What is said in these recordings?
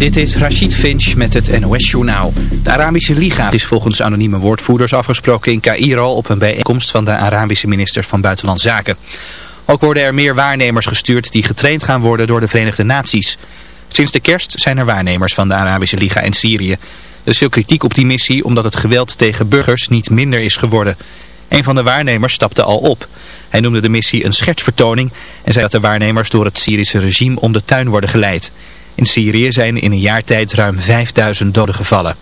Dit is Rachid Finch met het NOS-journaal. De Arabische Liga is volgens anonieme woordvoerders afgesproken in Cairo op een bijeenkomst van de Arabische minister van Buitenlandse Zaken. Ook worden er meer waarnemers gestuurd die getraind gaan worden door de Verenigde Naties. Sinds de kerst zijn er waarnemers van de Arabische Liga in Syrië. Er is veel kritiek op die missie omdat het geweld tegen burgers niet minder is geworden. Een van de waarnemers stapte al op. Hij noemde de missie een schetsvertoning en zei dat de waarnemers door het Syrische regime om de tuin worden geleid. In Syrië zijn in een jaar tijd ruim 5000 doden gevallen.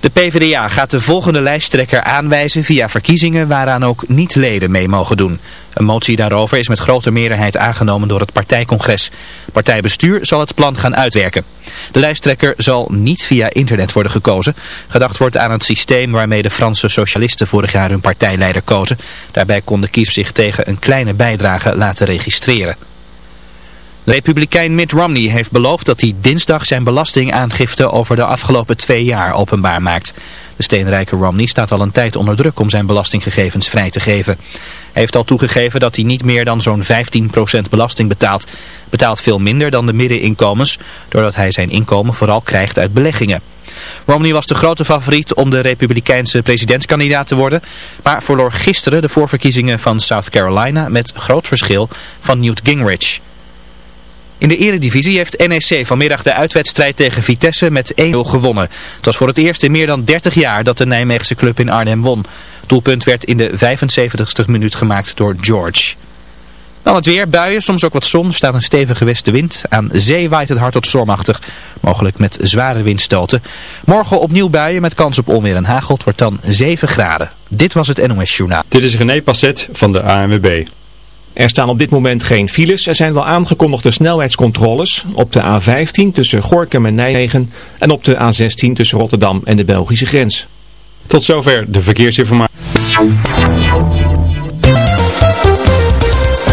De PvdA gaat de volgende lijsttrekker aanwijzen via verkiezingen waaraan ook niet-leden mee mogen doen. Een motie daarover is met grote meerderheid aangenomen door het partijcongres. Partijbestuur zal het plan gaan uitwerken. De lijsttrekker zal niet via internet worden gekozen. Gedacht wordt aan het systeem waarmee de Franse socialisten vorig jaar hun partijleider kozen. Daarbij konden kiezers zich tegen een kleine bijdrage laten registreren. Republikein Mitt Romney heeft beloofd dat hij dinsdag zijn belastingaangifte over de afgelopen twee jaar openbaar maakt. De steenrijke Romney staat al een tijd onder druk om zijn belastinggegevens vrij te geven. Hij heeft al toegegeven dat hij niet meer dan zo'n 15% belasting betaalt. Betaalt veel minder dan de middeninkomens, doordat hij zijn inkomen vooral krijgt uit beleggingen. Romney was de grote favoriet om de republikeinse presidentskandidaat te worden, maar verloor gisteren de voorverkiezingen van South Carolina met groot verschil van Newt Gingrich. In de eredivisie heeft NEC vanmiddag de uitwedstrijd tegen Vitesse met 1-0 gewonnen. Het was voor het eerst in meer dan 30 jaar dat de Nijmeegse club in Arnhem won. Doelpunt werd in de 75ste minuut gemaakt door George. Dan het weer, buien, soms ook wat zon, staat een stevige westenwind. Aan zee waait het hard tot stormachtig, mogelijk met zware windstoten. Morgen opnieuw buien met kans op onweer en hagel, wordt dan 7 graden. Dit was het NOS Journaal. Dit is René Passet van de ANWB. Er staan op dit moment geen files. Er zijn wel aangekondigde snelheidscontroles op de A15 tussen Gorkum en Nijmegen en op de A16 tussen Rotterdam en de Belgische grens. Tot zover de verkeersinformatie.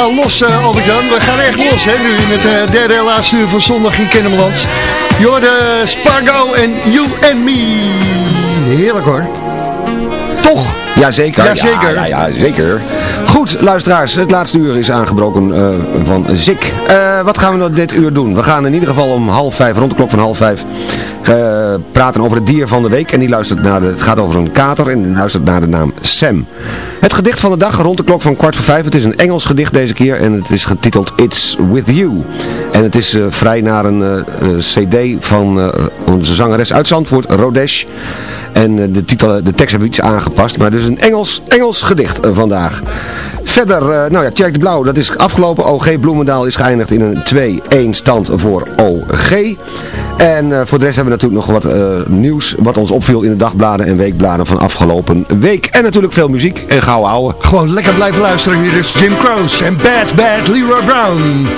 Gaan los, eh Albert-Jan. We gaan echt los, hè, nu in het eh, derde en laatste uur van zondag in Kennemerland. Jorde Spargo en You and Me. Heerlijk hoor. Toch? Jazeker. Jazeker. Ja, ja, ja, zeker. Goed, luisteraars. Het laatste uur is aangebroken eh, van Zik. Wat gaan we nou dit uur doen? We gaan in ieder geval om half vijf, rond de klok van half vijf, praten over het dier van de week. En die luistert naar de, het gaat over een kater en die luistert naar de naam Het gedicht van de dag rond de klok van kwart voor vijf. Het is een Engels gedicht deze keer en het is getiteld It's With You. En het is eh, vrij naar een eh, eh, cd van onze zangeres uit Zandvoort, Rodesh. En de, titel, de tekst hebben we iets aangepast, maar dus een Engels, Engels gedicht vandaag. Verder, eh, nou ja, Tjerk de Blauw, dat is afgelopen. OG Bloemendaal is geëindigd in een 2-1 stand voor OG. En eh, voor de rest hebben we natuurlijk nog wat eh, nieuws wat ons opviel in de dagbladen en weekbladen van afgelopen week. En natuurlijk veel muziek en gauw ouwe. Gewoon lekker blijven luisteren. Hier is Jim Croce en Bad Bad Leroy Brown.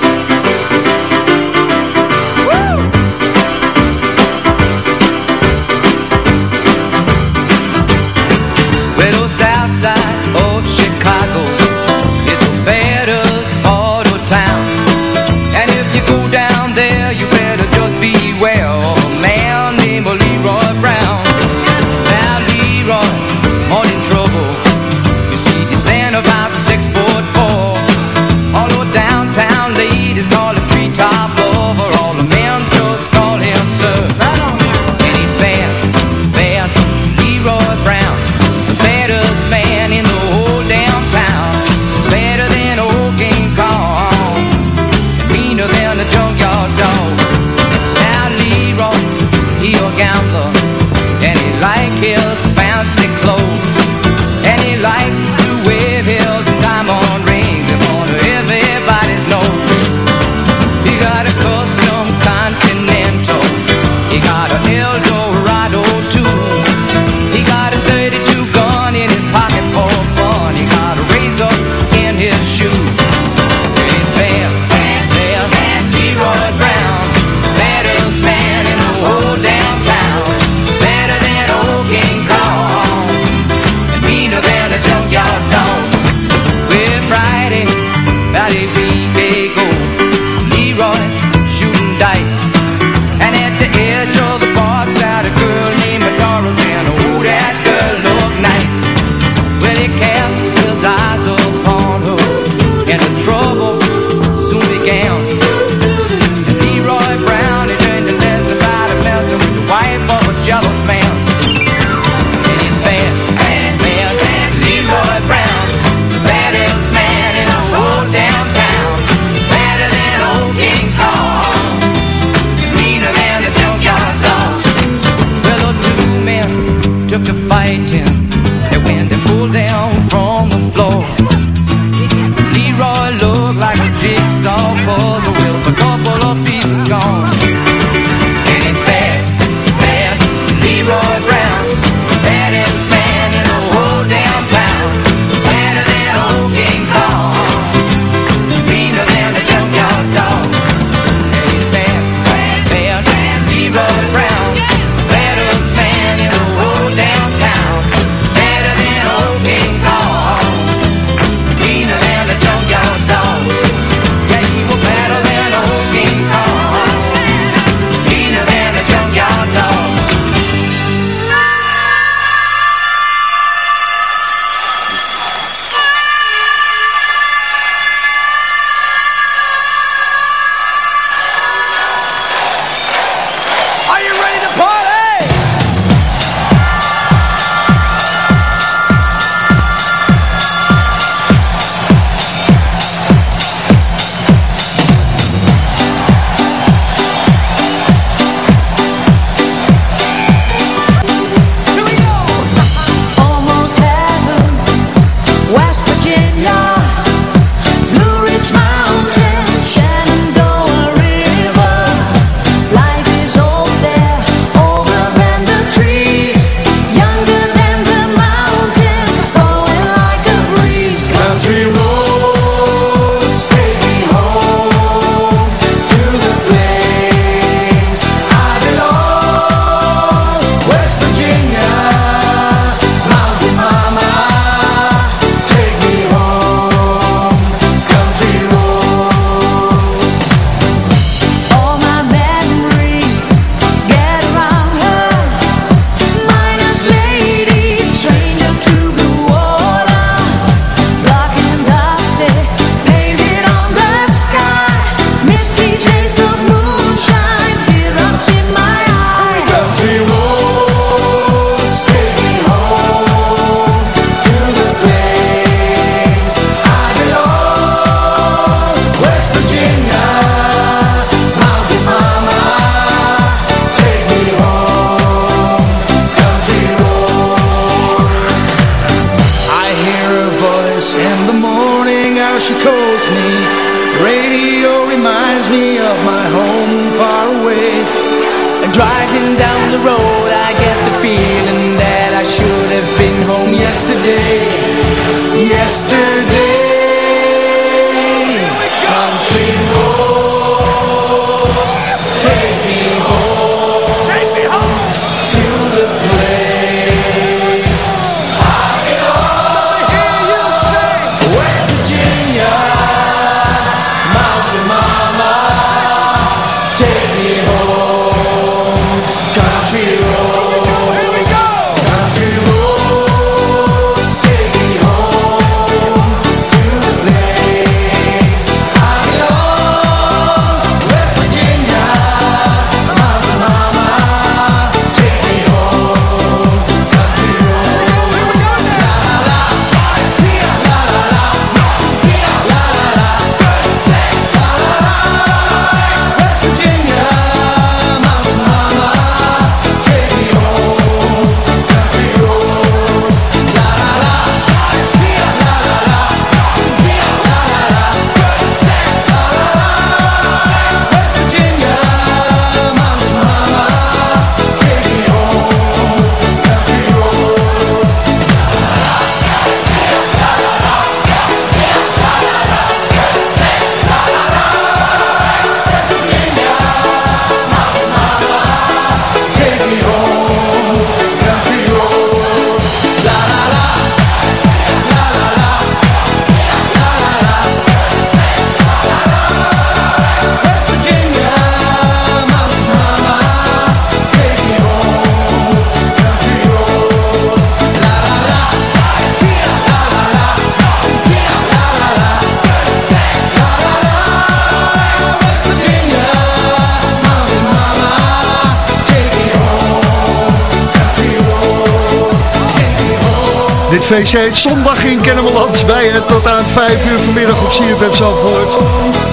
Feestje heet Zondag in Kennemerland. Bij het tot aan 5 uur vanmiddag op CFM Zandvoort.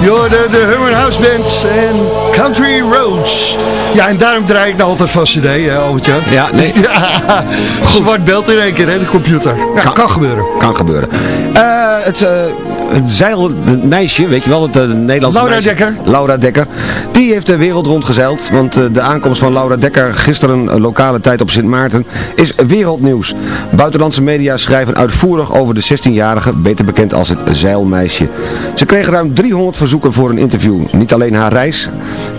Je hoorde de Hummer House Band en Country Roads. Ja, en daarom draai ik nou altijd van cd, hè Albertje? Ja, nee. Ja, zwart beeld in één keer, hè, de computer. Ja, kan, gebeuren. Kan gebeuren. Uh, het... Uh, het zeilmeisje, weet je wel, het uh, Nederlandse Laura meisje, Dekker. Laura Dekker. Die heeft de wereld rondgezeild, want uh, de aankomst van Laura Dekker gisteren lokale tijd op Sint Maarten is wereldnieuws. Buitenlandse media schrijven uitvoerig over de 16-jarige, beter bekend als het zeilmeisje. Ze kreeg ruim 300 verzoeken voor een interview. Niet alleen haar reis,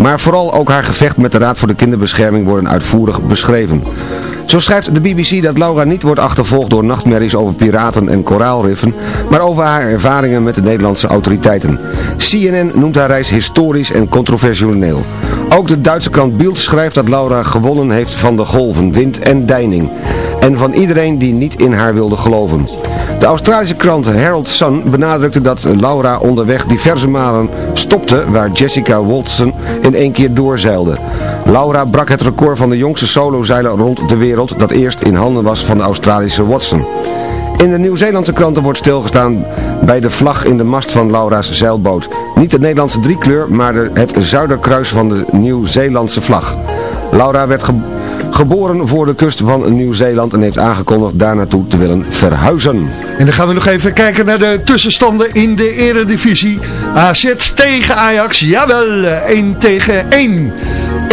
maar vooral ook haar gevecht met de Raad voor de Kinderbescherming worden uitvoerig beschreven. Zo schrijft de BBC dat Laura niet wordt achtervolgd door nachtmerries over piraten en koraalriffen, maar over haar ervaringen met de Nederlandse autoriteiten. CNN noemt haar reis historisch en controversieel. Ook de Duitse krant Bild schrijft dat Laura gewonnen heeft van de golven, wind en deining. En van iedereen die niet in haar wilde geloven. De Australische krant Herald Sun benadrukte dat Laura onderweg diverse malen stopte waar Jessica Watson in één keer doorzeilde. Laura brak het record van de jongste solozeiler rond de wereld dat eerst in handen was van de Australische Watson. In de Nieuw-Zeelandse kranten wordt stilgestaan bij de vlag in de mast van Laura's zeilboot. Niet de Nederlandse driekleur, maar de, het zuiderkruis van de Nieuw-Zeelandse vlag. Laura werd geboren voor de kust van Nieuw-Zeeland en heeft aangekondigd daar naartoe te willen verhuizen. En dan gaan we nog even kijken naar de tussenstanden in de eredivisie. AZ tegen Ajax, jawel, 1 tegen 1.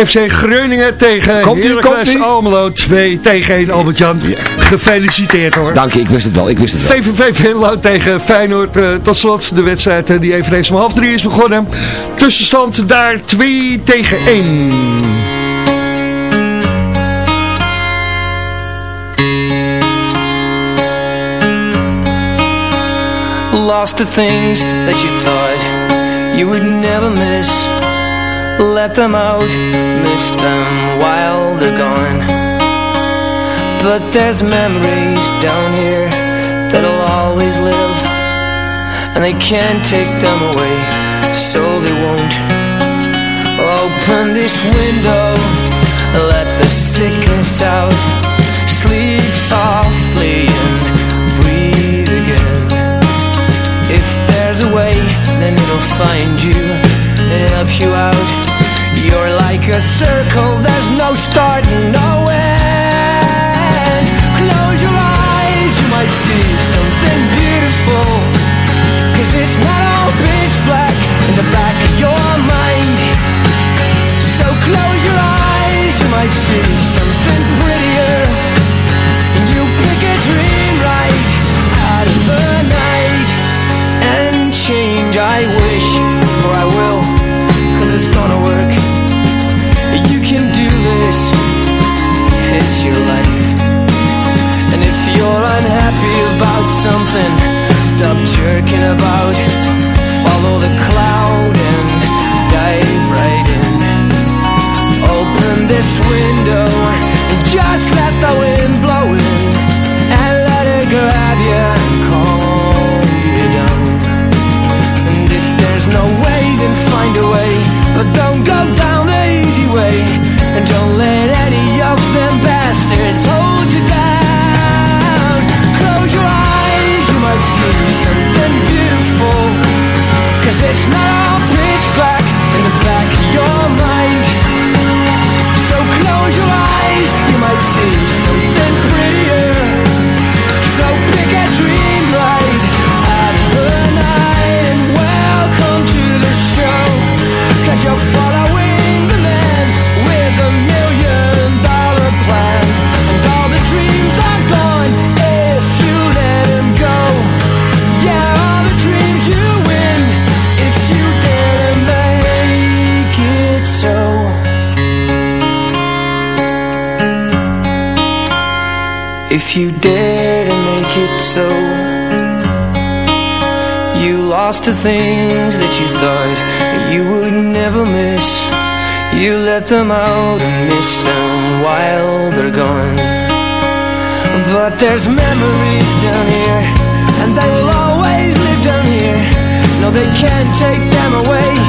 FC Groningen tegen Komt-ie, Heracles. Almelo, 2 tegen 1. Albert-Jan, gefeliciteerd hoor. Dank je, ik wist het wel, ik wist het wel. VVV Venlo tegen Feyenoord. eh, tot slot de wedstrijd eh, die eveneens om half drie is begonnen. Tussenstand daar 2 tegen 1. Lost the things that you thought you would never miss. Let them out, miss them while they're gone. But there's memories down here that'll always live And they can't take them away, so they won't. Open this window, let the sickness out Sleep softly then it'll find you and help you out. You're like a circle, there's no start and no end. Close your eyes, you might see something beautiful. Cause it's not all pitch black in the back of your mind. So close your eyes, you might see something prettier. Your life and if you're unhappy about something stop jerking about follow the cloud and dive right in open this window and just let the wind blow in and let it grab you and calm you down and if there's no way, then find a way. But don't go down the easy way. And don't let any bastards hold you down. Close your eyes, you might see something it's not If you dare to make it so. You lost the things that you thought you would never miss. You let them out and miss them while they're gone. But there's memories down here And they will always live down here. No, they can't take them away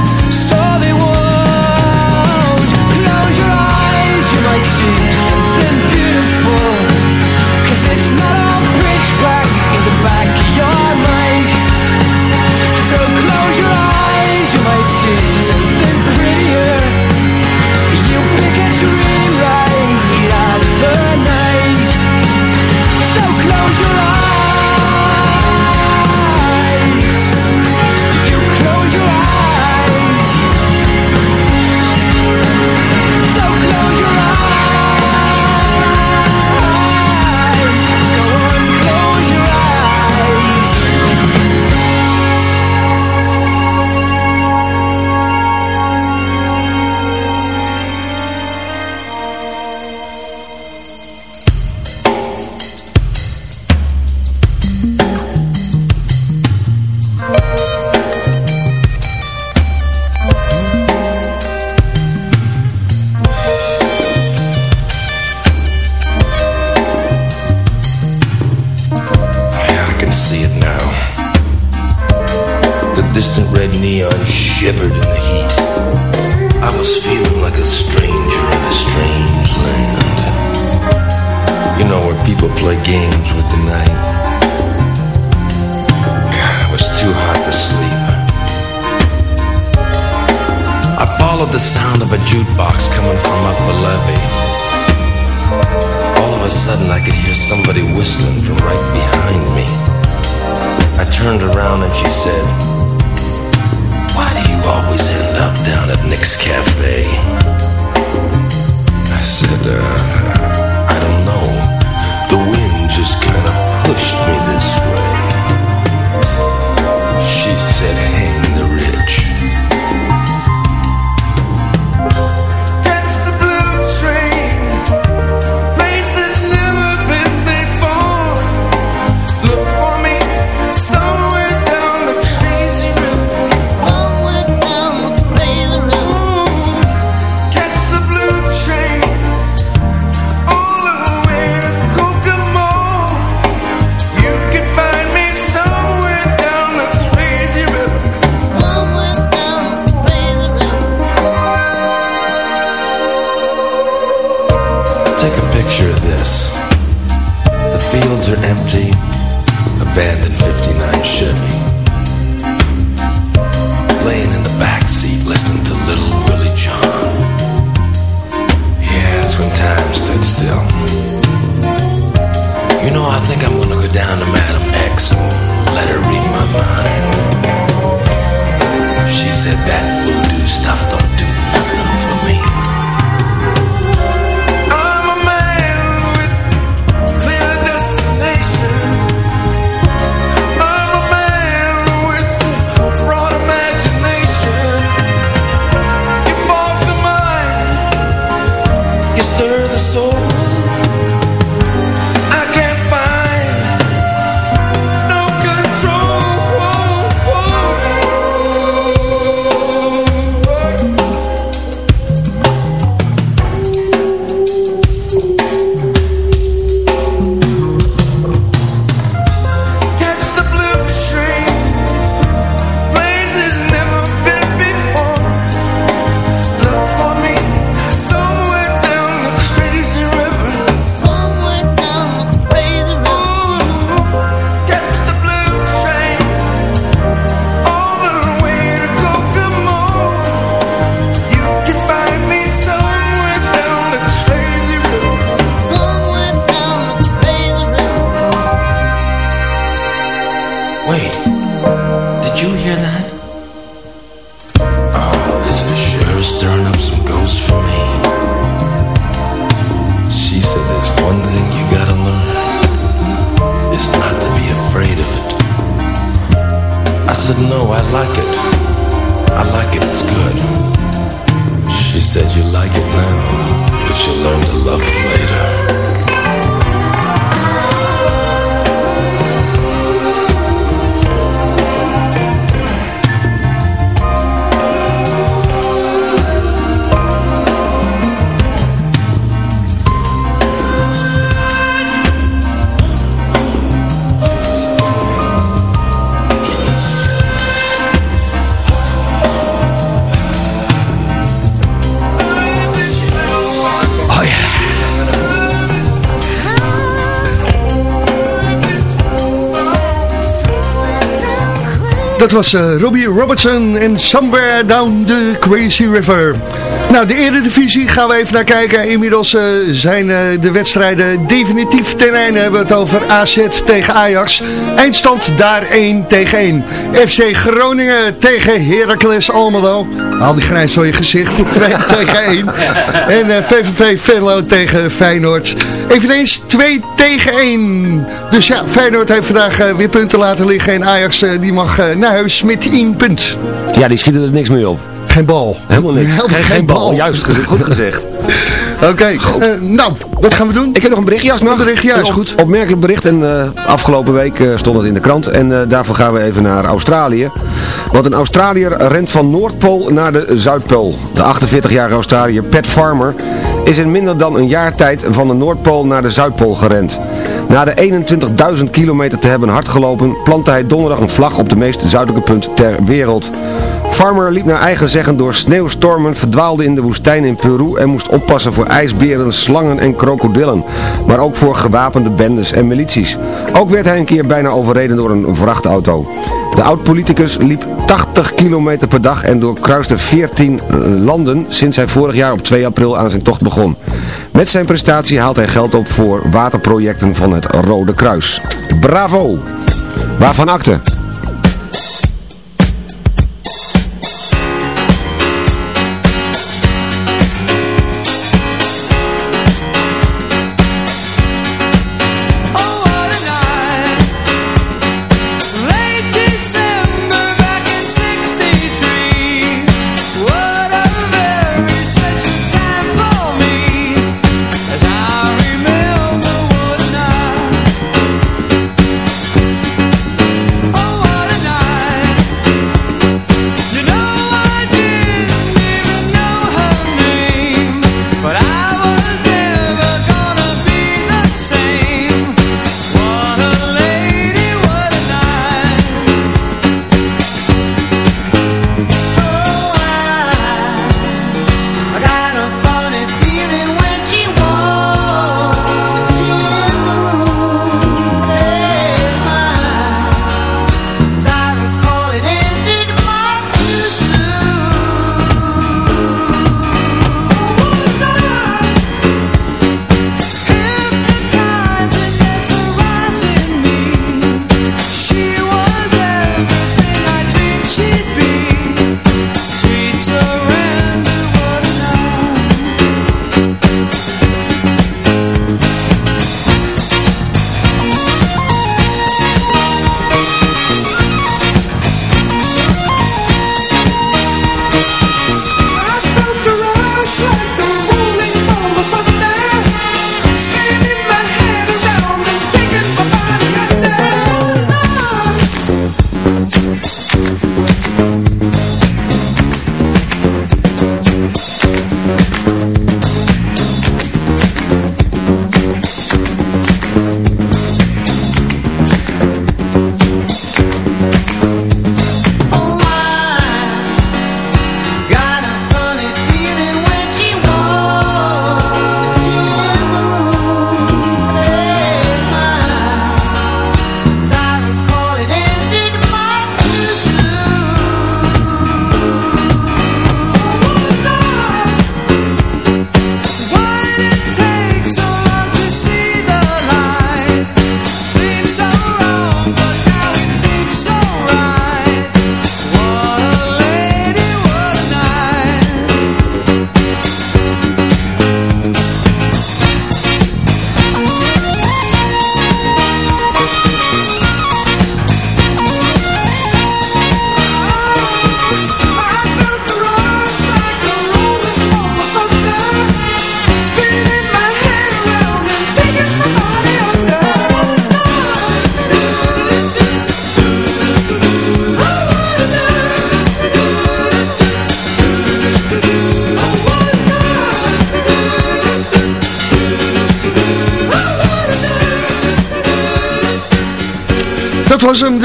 pedra. She said, you like it now, Dat was eh, Robbie Robertson en Somewhere Down the Crazy River. Nou, de Eredivisie gaan we even naar kijken. Inmiddels eh, zijn eh, de wedstrijden definitief ten einde. Hebben we het over AZ tegen Ajax. Eindstand daar 1 tegen 1. FC Groningen tegen Heracles Almelo. Haal die grijns voor je gezicht. 2 tegen 1. En eh, VVV Venlo tegen Feyenoord. Eveneens 2 tegen 1. Dus ja, Feyenoord heeft vandaag eh, weer punten laten liggen. En Ajax eh, die mag eh, naar huis met 1 punt. Ja, die schieten er niks mee op. Geen bal. Helemaal niks. Helemaal geen, geen bal. Juist, goed gezegd. Oké, eh, nou, wat gaan we doen? Ik heb nog een berichtje, als het mag. Een berichtje, ja, is op- goed. Opmerkelijk bericht en eh, afgelopen week eh, stond het in de krant. En daarvoor gaan we even naar Australië. Want een Australiër rent van Noordpool naar de Zuidpool. De 48-jarige Australiër Pat Farmer is in minder dan een jaar tijd van de Noordpool naar de Zuidpool gerend. Na de 21.000 kilometer te hebben hardgelopen, plantte hij donderdag een vlag op de meest zuidelijke punt ter wereld. Farmer liep naar eigen zeggen door sneeuwstormen, verdwaalde in de woestijn in Peru en moest oppassen voor ijsberen, slangen en krokodillen. Maar ook voor gewapende bendes en milities. Ook werd hij een keer bijna overreden door een vrachtauto. De oud-politicus liep 80 kilometer per dag en doorkruiste 14 landen sinds hij vorig jaar op 2 april aan zijn tocht begon. Met zijn prestatie haalt hij geld op voor waterprojecten van het Rode Kruis. Bravo! Waarvan akte?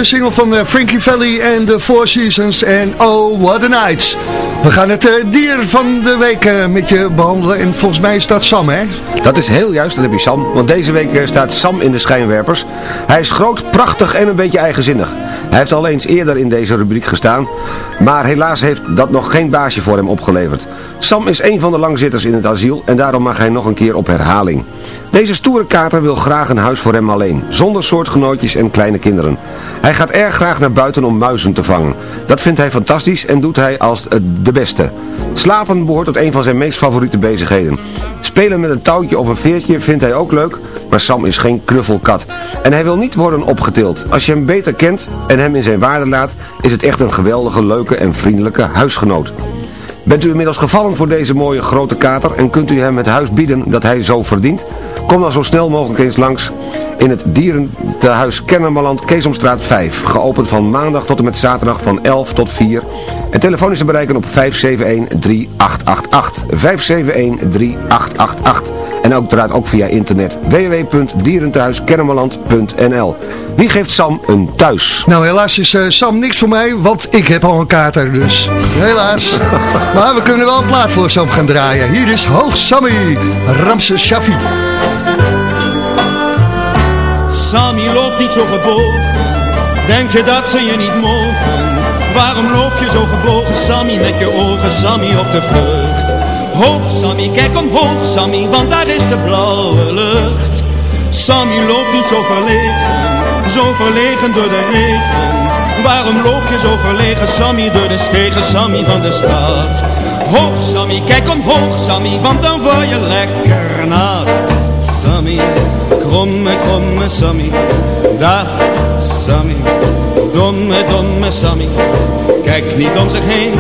Single van uh, Frankie Valley en The Four Seasons en Oh What a Night. We gaan het uh, dier van de week uh, met je behandelen en volgens mij is dat Sam, hè? Dat is heel juist, dat heb je Sam, want deze week staat Sam in de schijnwerpers. Hij is groot, prachtig en een beetje eigenzinnig. Hij heeft al eens eerder in deze rubriek gestaan, maar helaas heeft dat nog geen baasje voor hem opgeleverd. Sam is een van de langzitters in het asiel en daarom mag hij nog een keer op herhaling. Deze stoere kater wil graag een huis voor hem alleen, zonder soortgenootjes en kleine kinderen. Hij gaat erg graag naar buiten om muizen te vangen. Dat vindt hij fantastisch en doet hij als de beste. Slapen behoort tot een van zijn meest favoriete bezigheden. Spelen met een touwtje of een veertje vindt hij ook leuk, maar Sam is geen knuffelkat. En hij wil niet worden opgetild. Als je hem beter kent en hem in zijn waarde laat, is het echt een geweldige, leuke en vriendelijke huisgenoot. Bent u inmiddels gevallen voor deze mooie grote kater en kunt u hem het huis bieden dat hij zo verdient? Kom dan zo snel mogelijk eens langs in het dierentehuis Kennemerland, Keesomstraat 5. Geopend van maandag tot en met zaterdag van 11 tot 4. En telefoon is te bereiken op 571-3888. 571-3888. En ook uiteraard ook via internet www.dierentehuiskennemerland.nl Wie geeft Sam een thuis? Nou helaas is uh, Sam niks voor mij, want ik heb al een kater dus. Helaas. maar we kunnen wel een plaat voor Sam gaan draaien. Hier is Hoog Sammy, Ramse Shaffi. Sammy loopt niet zo gebogen, denk je dat ze je niet mogen? Waarom loop je zo gebogen, Sammy, met je ogen, Sammy, op de vlucht? Hoog, Sammy, kijk omhoog, Sammy, want daar is de blauwe lucht. Sammy loopt niet zo verlegen, zo verlegen door de regen. Waarom loop je zo verlegen, Sammy, door de stegen, Sammy van de stad? Hoog, Sammy, kijk omhoog, Sammy, want dan word je lekker nat. Sammy, kromme, kromme Sammy, dag Sammy, domme, domme Sammy, kijk niet om zich heen,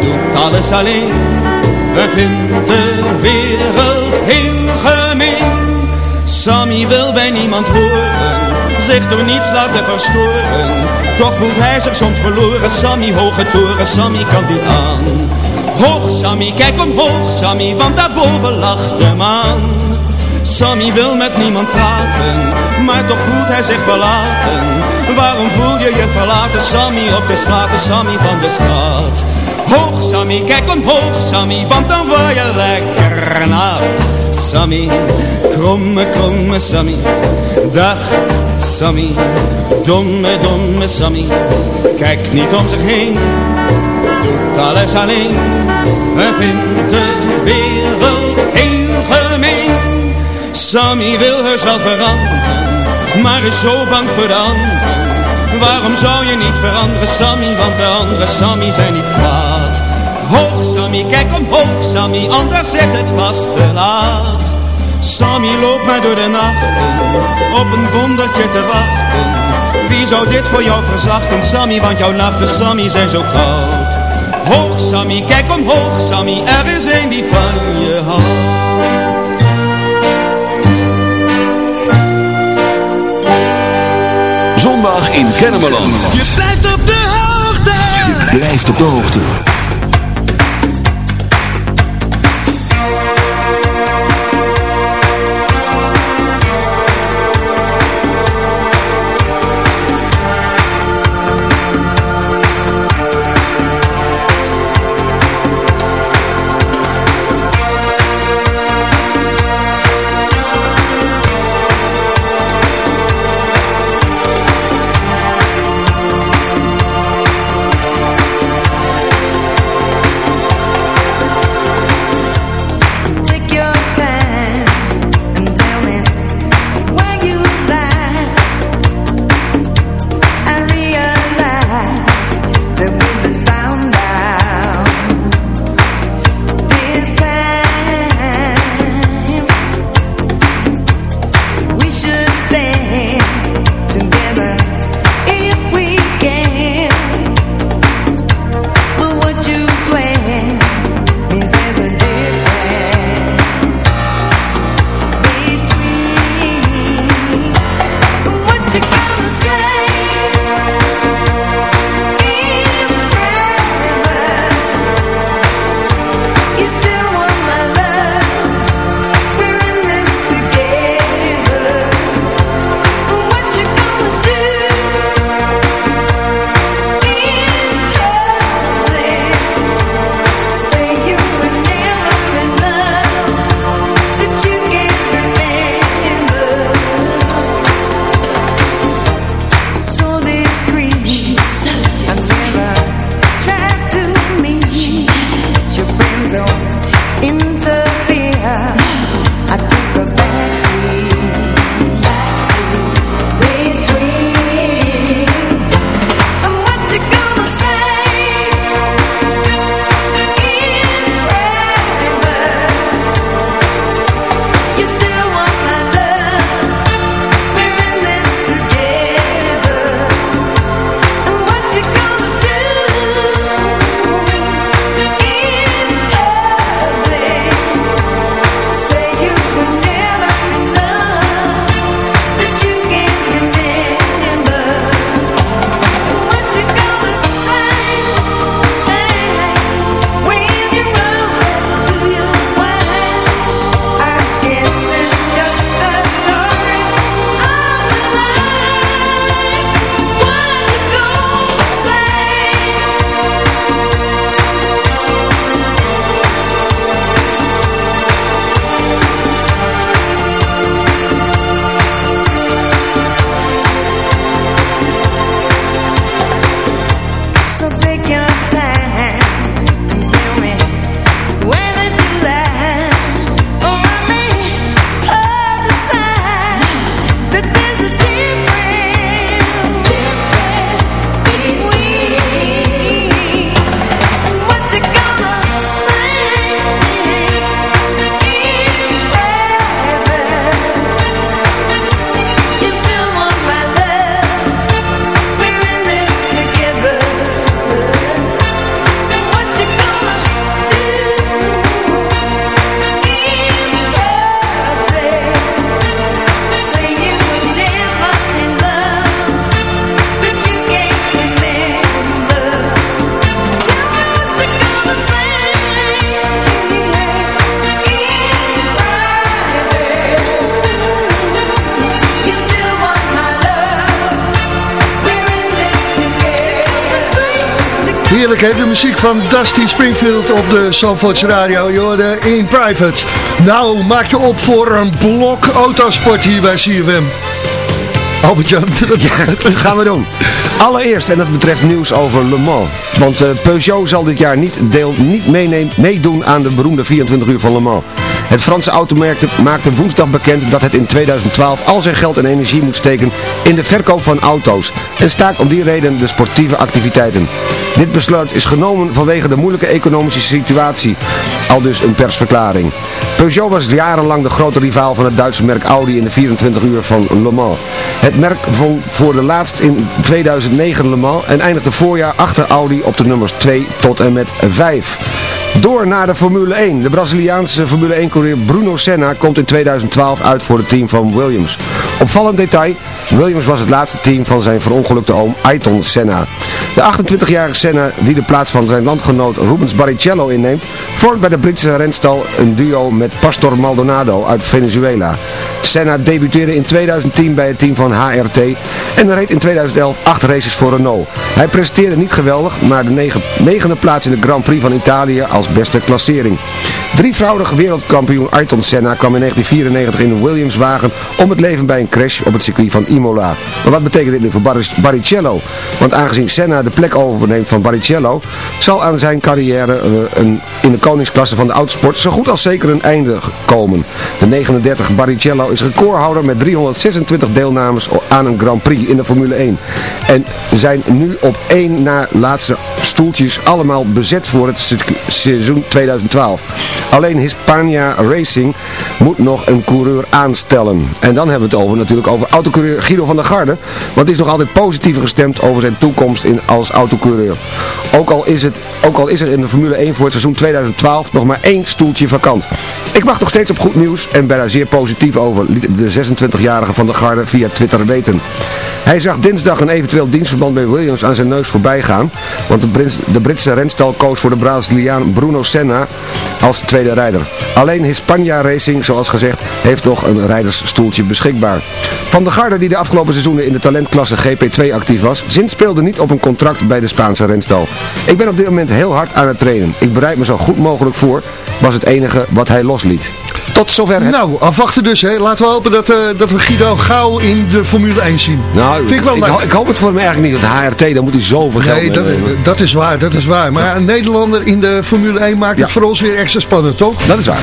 doet alles alleen, en vindt de wereld heel gemeen. Sammy wil bij niemand horen, zich door niets laten verstoren, toch voelt hij zich soms verloren, Sammy, hoge toren, Sammy kan niet aan. Hoog Sammy, kijk omhoog Sammy, want daarboven lacht de maan. Sammy wil met niemand praten, maar toch voelt hij zich verlaten. Waarom voel je je verlaten, Sammy, op de straat, Sammy van de stad? Hoog, Sammy, kijk omhoog, Sammy, want dan word je lekker nat. Sammy, kromme, kromme Sammy, dag Sammy, domme, domme Sammy. Kijk niet om zich heen, doet alles alleen, en vindt de wereld heel gemeen. Sammy wil wel veranderen, maar is zo bang voor de anderen. Waarom zou je niet veranderen, Sammy, want de andere Sammy zijn niet kwaad. Hoog, Sammy, kijk omhoog, Sammy, anders is het vast te laat. Sammy loopt maar door de nachten, op een wondertje te wachten. Wie zou dit voor jou verzachten, Sammy, want jouw nachten, Sammy, zijn zo koud. Hoog, Sammy, kijk omhoog, Sammy, er is een die van je houdt. Zondag in Kennemerland. Je blijft op de hoogte. Je blijft op de hoogte. Hè, de muziek van Dusty Springfield op de Zandvoorts Radio. Je hoorde in private. Nou, maak je op voor een blok autosport hier bij CFM. Albert-Jan. Ja, dat gaan we doen. Allereerst, en dat betreft nieuws over Le Mans. Want uh, Peugeot zal dit jaar niet, deel, niet meenemen, meedoen aan de beroemde 24 uur van Le Mans. Het Franse automerk maakte woensdag bekend dat het in 2012 al zijn geld en energie moet steken in de verkoop van auto's en staakt om die reden de sportieve activiteiten. Dit besluit is genomen vanwege de moeilijke economische situatie, al dus een persverklaring. Peugeot was jarenlang de grote rivaal van het Duitse merk Audi in de 24 uur van Le Mans. Het merk vond voor de laatst in 2009 Le Mans en eindigde voorjaar achter Audi op de nummers 2 tot en met 5. Door naar de Formule 1. De Braziliaanse Formule 1-coureur Bruno Senna komt in 2012 uit voor het team van Williams. Opvallend detail, Williams was het laatste team van zijn verongelukte oom Ayrton Senna. De 28-jarige Senna, die de plaats van zijn landgenoot Rubens Barrichello inneemt, vormt bij de Britse renstal een duo met Pastor Maldonado uit Venezuela. Senna debuteerde in 2010 bij het team van HRT en reed in 2011 acht races voor Renault. Hij presteerde niet geweldig, maar de negende plaats in de Grand Prix van Italië als beste klassering. Drievoudig wereldkampioen Ayrton Senna kwam in 1994 in de Williams-wagen om het leven bij een crash op het circuit van Maar wat betekent dit nu voor Barrichello? Want aangezien Senna de plek overneemt van Barrichello, zal aan zijn carrière uh, een, in de koningsklasse van de autosport zo goed als zeker een einde komen. De 39 Barrichello is recordhouder met 326 deelnames aan een Grand Prix in de Formule 1. En zijn nu op één na laatste stoeltjes allemaal bezet voor het seizoen 2012. Alleen Hispania Racing moet nog een coureur aanstellen. En dan hebben we het over natuurlijk over autocoureur Guido van der Garde. Want is nog altijd positief gestemd over zijn toekomst in, als autocoureur. Ook al, is het, ook al is er in de Formule 1 voor het seizoen 2012 nog maar één stoeltje vakant. Ik wacht nog steeds op goed nieuws en ben daar zeer positief over, liet de 26-jarige van der Garde via Twitter weten. Hij zag dinsdag een eventueel dienstverband bij Williams aan zijn neus voorbij gaan. Want de, de Britse renstal koos voor de Braziliaan Bruno Senna als tweede rijder. Alleen Hispania Racing, zoals gezegd, heeft nog een rijdersstoeltje beschikbaar. Van der Garde, die de afgelopen seizoenen in de talentklasse GP2 actief was, zinspeelde niet op een contract bij de Spaanse renstal. Ik ben op dit moment heel hard aan het trainen. Ik bereid me zo goed mogelijk voor, was het enige wat hij Tot zover het... Nou, afwachten dus. Hè. Laten we hopen dat, uh, dat we Guido gauw in de Formule 1 zien. Nou, Vind ik, wel ik, ho ik, hoop het voor hem eigenlijk niet. Dat HRT, dan moet hij zoveel geld Nee, dat, dat, is waar, dat is waar. Maar ja. een Nederlander in de Formule 1 maakt ja. het voor ons weer extra spannend, toch? Dat is waar.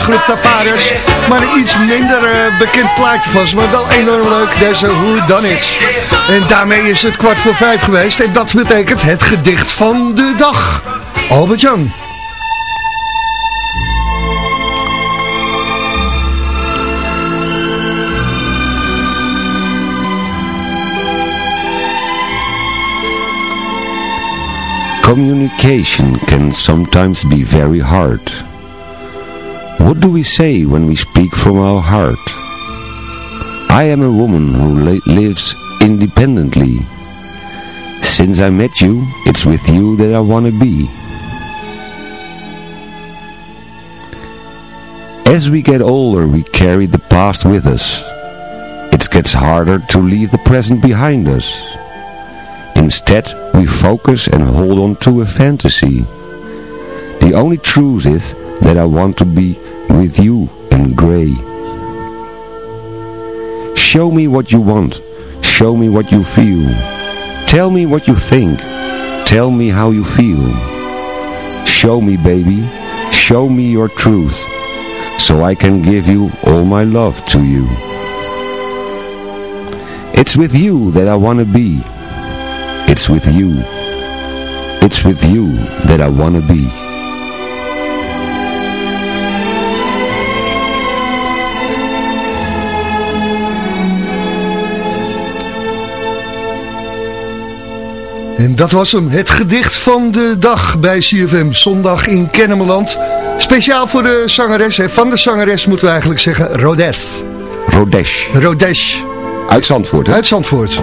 Angel van deze groep Tavares. Maar een iets minder uh, bekend plaatje van maar wel enorm leuk. Deze Who Done It. En daarmee is het kwart voor vijf geweest. En dat betekent het gedicht van de dag. Albert Jan. Communication can sometimes be very hard. What do we say when we speak from our heart? I am a woman who lives independently. Since I met you, it's with you that I want to be. As we get older, we carry the past with us. It gets harder to leave the present behind us. Instead, we focus and hold on to a fantasy. The only truth is that I want to be with you in grey. Show me what you want. Show me what you feel. Tell me what you think. Tell me how you feel. Show me, baby. Show me your truth. So I can give you all my love to you. It's with you that I want to be. It's with you. It's with you that I want to be. En dat was hem, het gedicht van de dag bij CFM, zondag in Kennemerland. Speciaal voor de zangeres, hè. van de zangeres moeten we eigenlijk zeggen, Rodes. Rodesh. Rodesh. Uit Zandvoort, hè? Uit Zandvoort.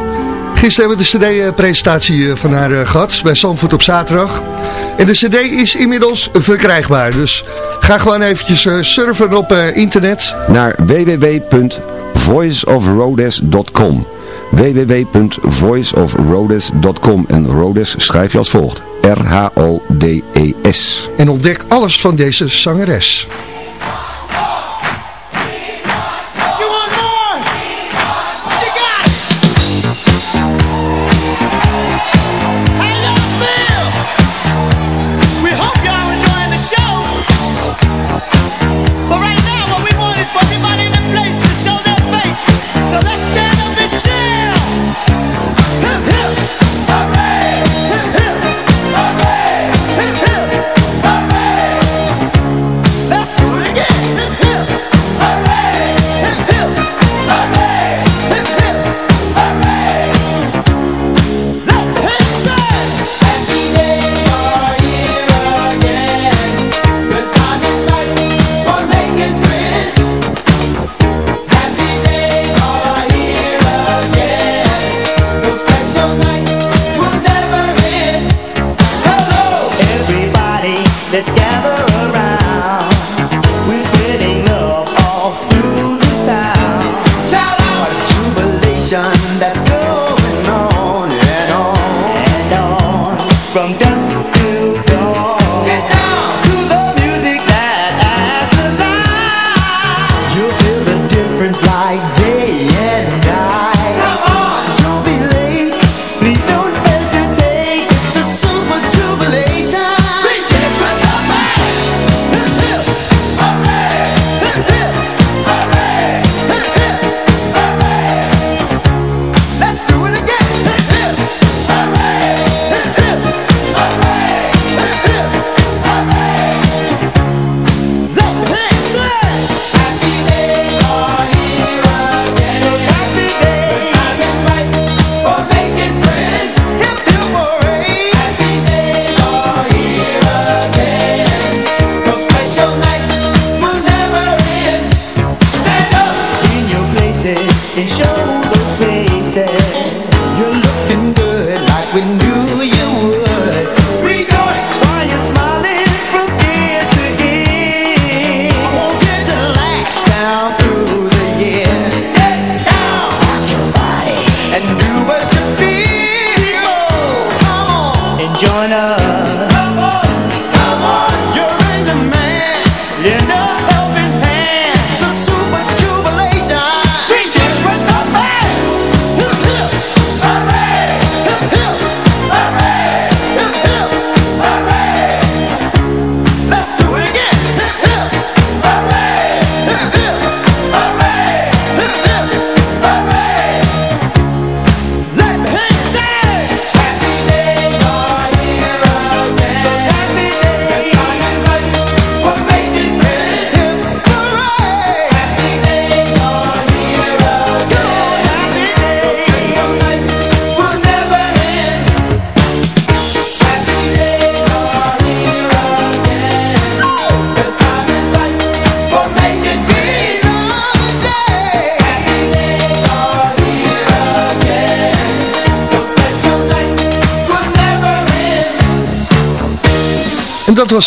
Gisteren hebben we de cd-presentatie eh, van haar eh, gehad bij Zandvoort op zaterdag. En de cd is inmiddels verkrijgbaar. Dus ga gewoon eventjes eh, surfen op internet. Naar www.voiceofrodes.com www.voiceofrodes.com En Rhodes schrijf je als volgt. R-H-O-D-E-S. En ontdek alles van deze zangeres.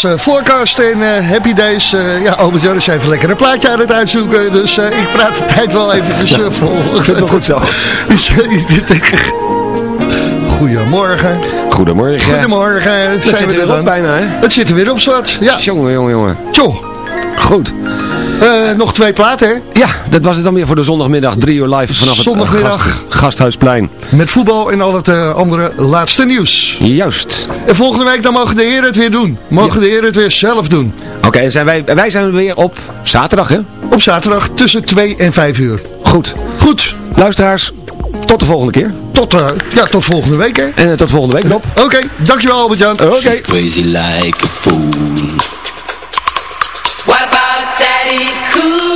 Was Forecast en uh, Happy Days. Uh, ja, Albert Jan is even lekker een plaatje aan het uitzoeken. Dus ik praat de tijd wel even vol. ik vind het wel goed zo. Goedemorgen. Goedemorgen. Goedemorgen. Het zit er weer op bijna, hè? Het zit er weer op, zwart. Ja. Jongen, jongen, jongen. Tjoh. Goed. Uh, nog twee platen, hè? Ja, dat was het dan weer voor de zondagmiddag. Drie uur live vanaf het uh, gast, Gasthuisplein. Met voetbal en al het uh, andere laatste nieuws. Juist. En volgende week dan mogen de heren het weer doen. Mogen de heren het weer zelf doen. Oké, okay, en zijn wij, wij zijn weer op zaterdag, hè? Op zaterdag tussen 2 en 5 uur. Goed. Goed. Luisteraars, tot de volgende keer. Tot, uh, ja, tot volgende week, hè? En tot volgende week, Rob. Oké, okay, dankjewel Albert-Jan. Oké. Okay. Crazy like a fool. cool.